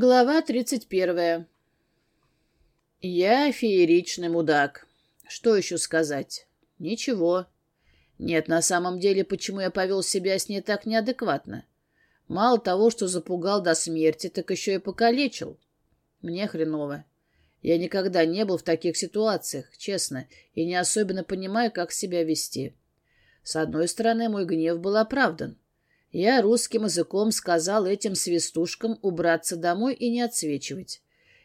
Глава тридцать первая. Я фееричный мудак. Что еще сказать? Ничего. Нет, на самом деле, почему я повел себя с ней так неадекватно? Мало того, что запугал до смерти, так еще и покалечил. Мне хреново. Я никогда не был в таких ситуациях, честно, и не особенно понимаю, как себя вести. С одной стороны, мой гнев был оправдан. Я русским языком сказал этим свистушкам убраться домой и не отсвечивать.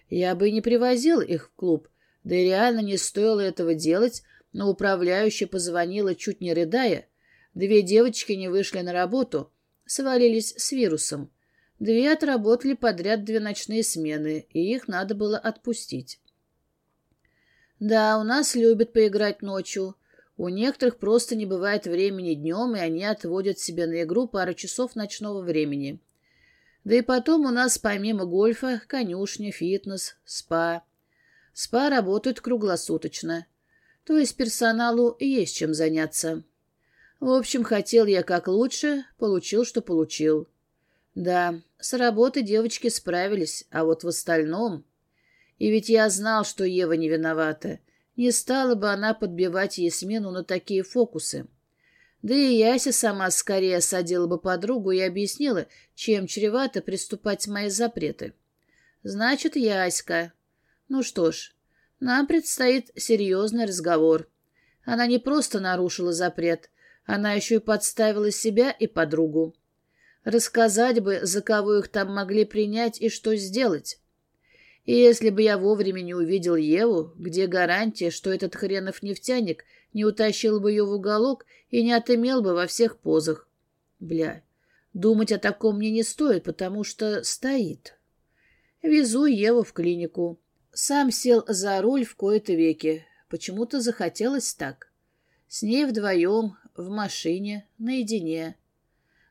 Я бы и не привозил их в клуб, да и реально не стоило этого делать, но управляющая позвонила, чуть не рыдая. Две девочки не вышли на работу, свалились с вирусом. Две отработали подряд две ночные смены, и их надо было отпустить. Да, у нас любят поиграть ночью, у некоторых просто не бывает времени днем, и они отводят себе на игру пару часов ночного времени. Да и потом у нас помимо гольфа конюшня, фитнес, спа. Спа работают круглосуточно. То есть персоналу есть чем заняться. В общем, хотел я как лучше, получил, что получил. Да, с работы девочки справились, а вот в остальном... И ведь я знал, что Ева не виновата. Не стала бы она подбивать Ясмину на такие фокусы. Да и Яся сама скорее осадила бы подругу и объяснила, чем чревато приступать мои запреты. Значит, Яська. Ну что ж, нам предстоит серьезный разговор. Она не просто нарушила запрет, она еще и подставила себя и подругу. Рассказать бы, за кого их там могли принять и что сделать. И если бы я вовремя не увидел Еву, где гарантия, что этот хренов нефтяник не утащил бы ее в уголок и не отымел бы во всех позах? Бля, думать о таком мне не стоит, потому что стоит. Везу Еву в клинику. Сам сел за руль в кои-то веки. Почему-то захотелось так. С ней вдвоем, в машине, наедине.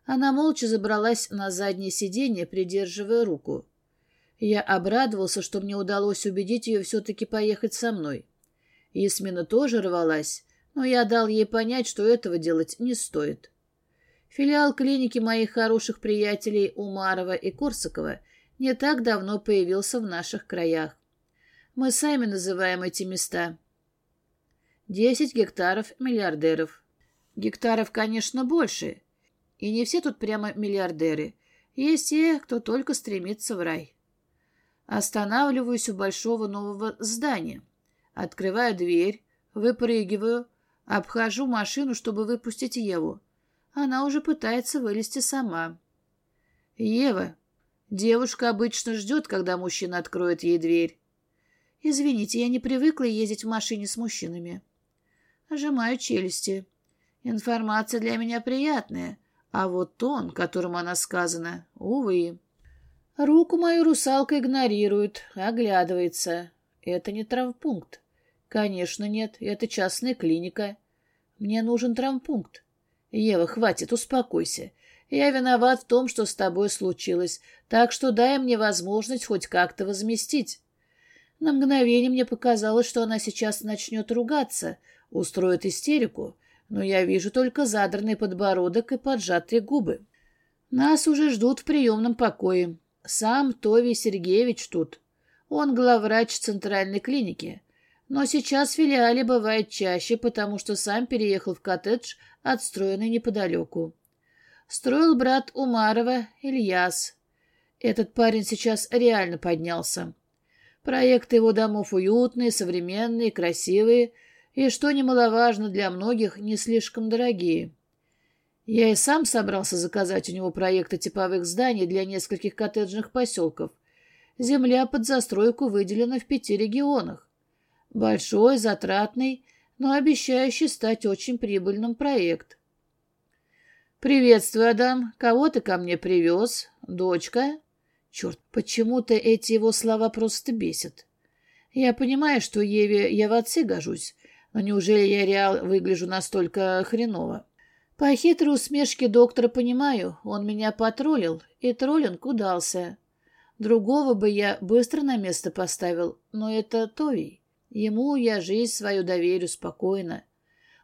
Она молча забралась на заднее сиденье, придерживая руку. Я обрадовался, что мне удалось убедить ее все-таки поехать со мной. Ясмина тоже рвалась, но я дал ей понять, что этого делать не стоит. Филиал клиники моих хороших приятелей Умарова и Корсакова не так давно появился в наших краях. Мы сами называем эти места. Десять гектаров миллиардеров. Гектаров, конечно, больше. И не все тут прямо миллиардеры. Есть те, кто только стремится в рай. Останавливаюсь у большого нового здания. Открываю дверь, выпрыгиваю, обхожу машину, чтобы выпустить Еву. Она уже пытается вылезти сама. «Ева, девушка обычно ждет, когда мужчина откроет ей дверь». «Извините, я не привыкла ездить в машине с мужчинами». Сжимаю челюсти. Информация для меня приятная, а вот тон, которым она сказана, увы. Руку мою русалка игнорирует, оглядывается. Это не травмпункт. Конечно, нет, это частная клиника. Мне нужен травмпункт. Ева, хватит, успокойся. Я виноват в том, что с тобой случилось, так что дай мне возможность хоть как-то возместить. На мгновение мне показалось, что она сейчас начнет ругаться, устроит истерику, но я вижу только задранный подбородок и поджатые губы. Нас уже ждут в приемном покое. Сам Тови Сергеевич тут. Он главврач центральной клиники. Но сейчас в филиале бывает чаще, потому что сам переехал в коттедж, отстроенный неподалеку. Строил брат Умарова, Ильяс. Этот парень сейчас реально поднялся. Проекты его домов уютные, современные, красивые и, что немаловажно для многих, не слишком дорогие. Я и сам собрался заказать у него проекты типовых зданий для нескольких коттеджных поселков. Земля под застройку выделена в пяти регионах. Большой, затратный, но обещающий стать очень прибыльным проект. «Приветствую, Адам. Кого ты ко мне привез? Дочка?» Черт, почему-то эти его слова просто бесят. Я понимаю, что Еве я в отцы гожусь, но неужели я реал выгляжу настолько хреново? По хитрой усмешке доктора понимаю, он меня потроллил, и троллинг удался. Другого бы я быстро на место поставил, но это Товий. Ему я жизнь свою доверю спокойно.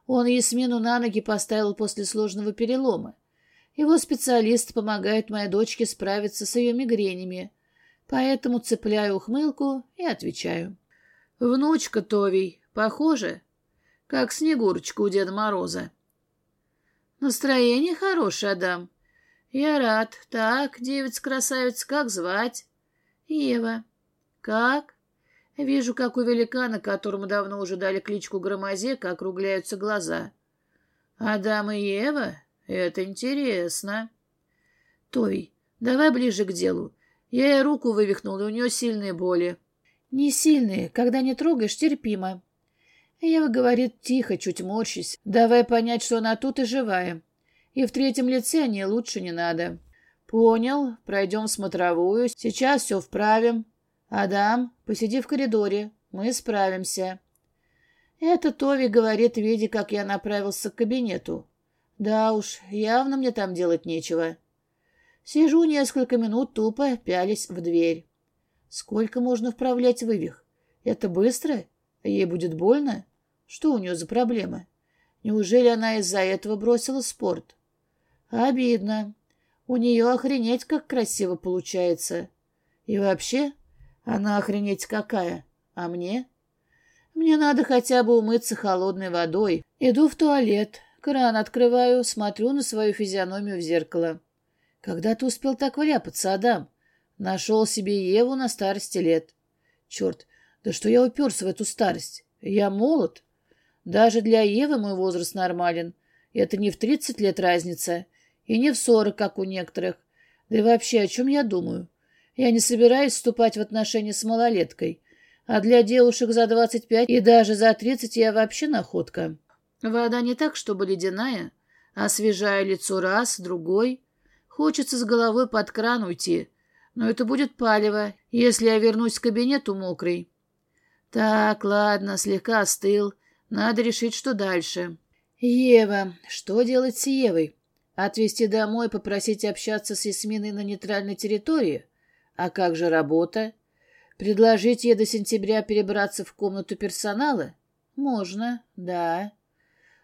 Он Ясмину на ноги поставил после сложного перелома. Его специалист помогает моей дочке справиться с ее мигренями. Поэтому цепляю ухмылку и отвечаю. Внучка Товий, похоже, как Снегурочка у Деда Мороза. Настроение хорошее, Адам. Я рад. Так, девица-красавица, как звать? Ева. Как? Вижу, как у великана, которому давно уже дали кличку Громозека, округляются глаза. Адам и Ева? Это интересно. Той, давай ближе к делу. Я ей руку вывихнул, и у нее сильные боли. Не сильные, когда не трогаешь, терпимо. Ева говорит тихо, чуть морщись. Давай понять, что она тут и живая. И в третьем лице не лучше не надо. Понял, пройдем в смотровую. Сейчас все вправим. Адам, посиди в коридоре. Мы справимся. Это Тови говорит, видя, как я направился к кабинету. Да уж, явно мне там делать нечего. Сижу несколько минут, тупо пялись в дверь. Сколько можно вправлять вывих? Это быстро? Ей будет больно? Что у нее за проблема? Неужели она из-за этого бросила спорт? Обидно. У нее охренеть как красиво получается. И вообще, она охренеть какая. А мне? Мне надо хотя бы умыться холодной водой. Иду в туалет, кран открываю, смотрю на свою физиономию в зеркало. Когда ты успел так вляпаться, Адам? Нашел себе Еву на старости лет. Черт, да что я уперся в эту старость? Я молод. Даже для Евы мой возраст нормален. Это не в тридцать лет разница, и не в сорок, как у некоторых. Да и вообще, о чем я думаю? Я не собираюсь вступать в отношения с малолеткой. А для девушек за двадцать пять и даже за тридцать я вообще находка. Вода не так, чтобы ледяная, освежая лицо раз, другой. Хочется с головой под кран уйти, но это будет палево, если я вернусь к кабинету мокрый. Так, ладно, слегка остыл. Надо решить, что дальше. Ева. Что делать с Евой? Отвезти домой, попросить общаться с Ясминой на нейтральной территории? А как же работа? Предложить ей до сентября перебраться в комнату персонала? Можно, да.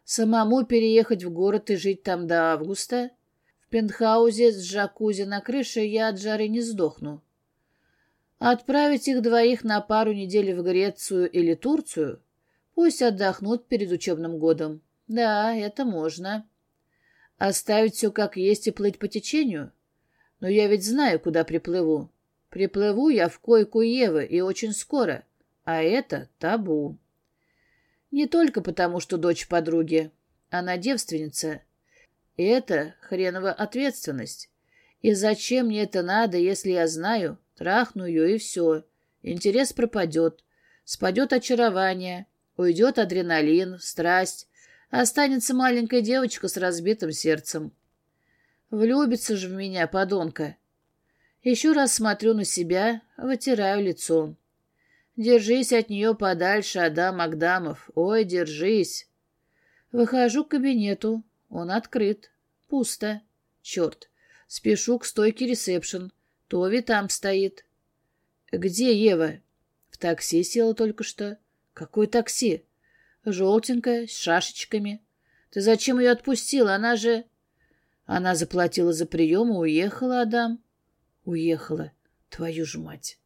Самому переехать в город и жить там до августа? пентхаузе с джакузи на крыше я от жары не сдохну. Отправить их двоих на пару недель в Грецию или Турцию? Пусть отдохнут перед учебным годом. Да, это можно. Оставить все как есть и плыть по течению? Но я ведь знаю, куда приплыву. Приплыву я в койку Евы и очень скоро. А это табу. Не только потому, что дочь подруги. Она девственница — это хренова ответственность. И зачем мне это надо, если я знаю, трахну ее и все. Интерес пропадет. Спадет очарование, уйдет адреналин, страсть. Останется маленькая девочка с разбитым сердцем. Влюбится же в меня, подонка. Еще раз смотрю на себя, вытираю лицо. Держись от нее подальше, Адам Агдамов. Ой, держись. Выхожу к кабинету, он открыт. Пусто. Черт. Спешу к стойке ресепшн. Тови там стоит. Где Ева? В такси села только что. Какое такси? Желтенькое, с шашечками. Ты зачем ее отпустила? Она же... Она заплатила за прием и уехала, Адам. Уехала. Твою ж мать.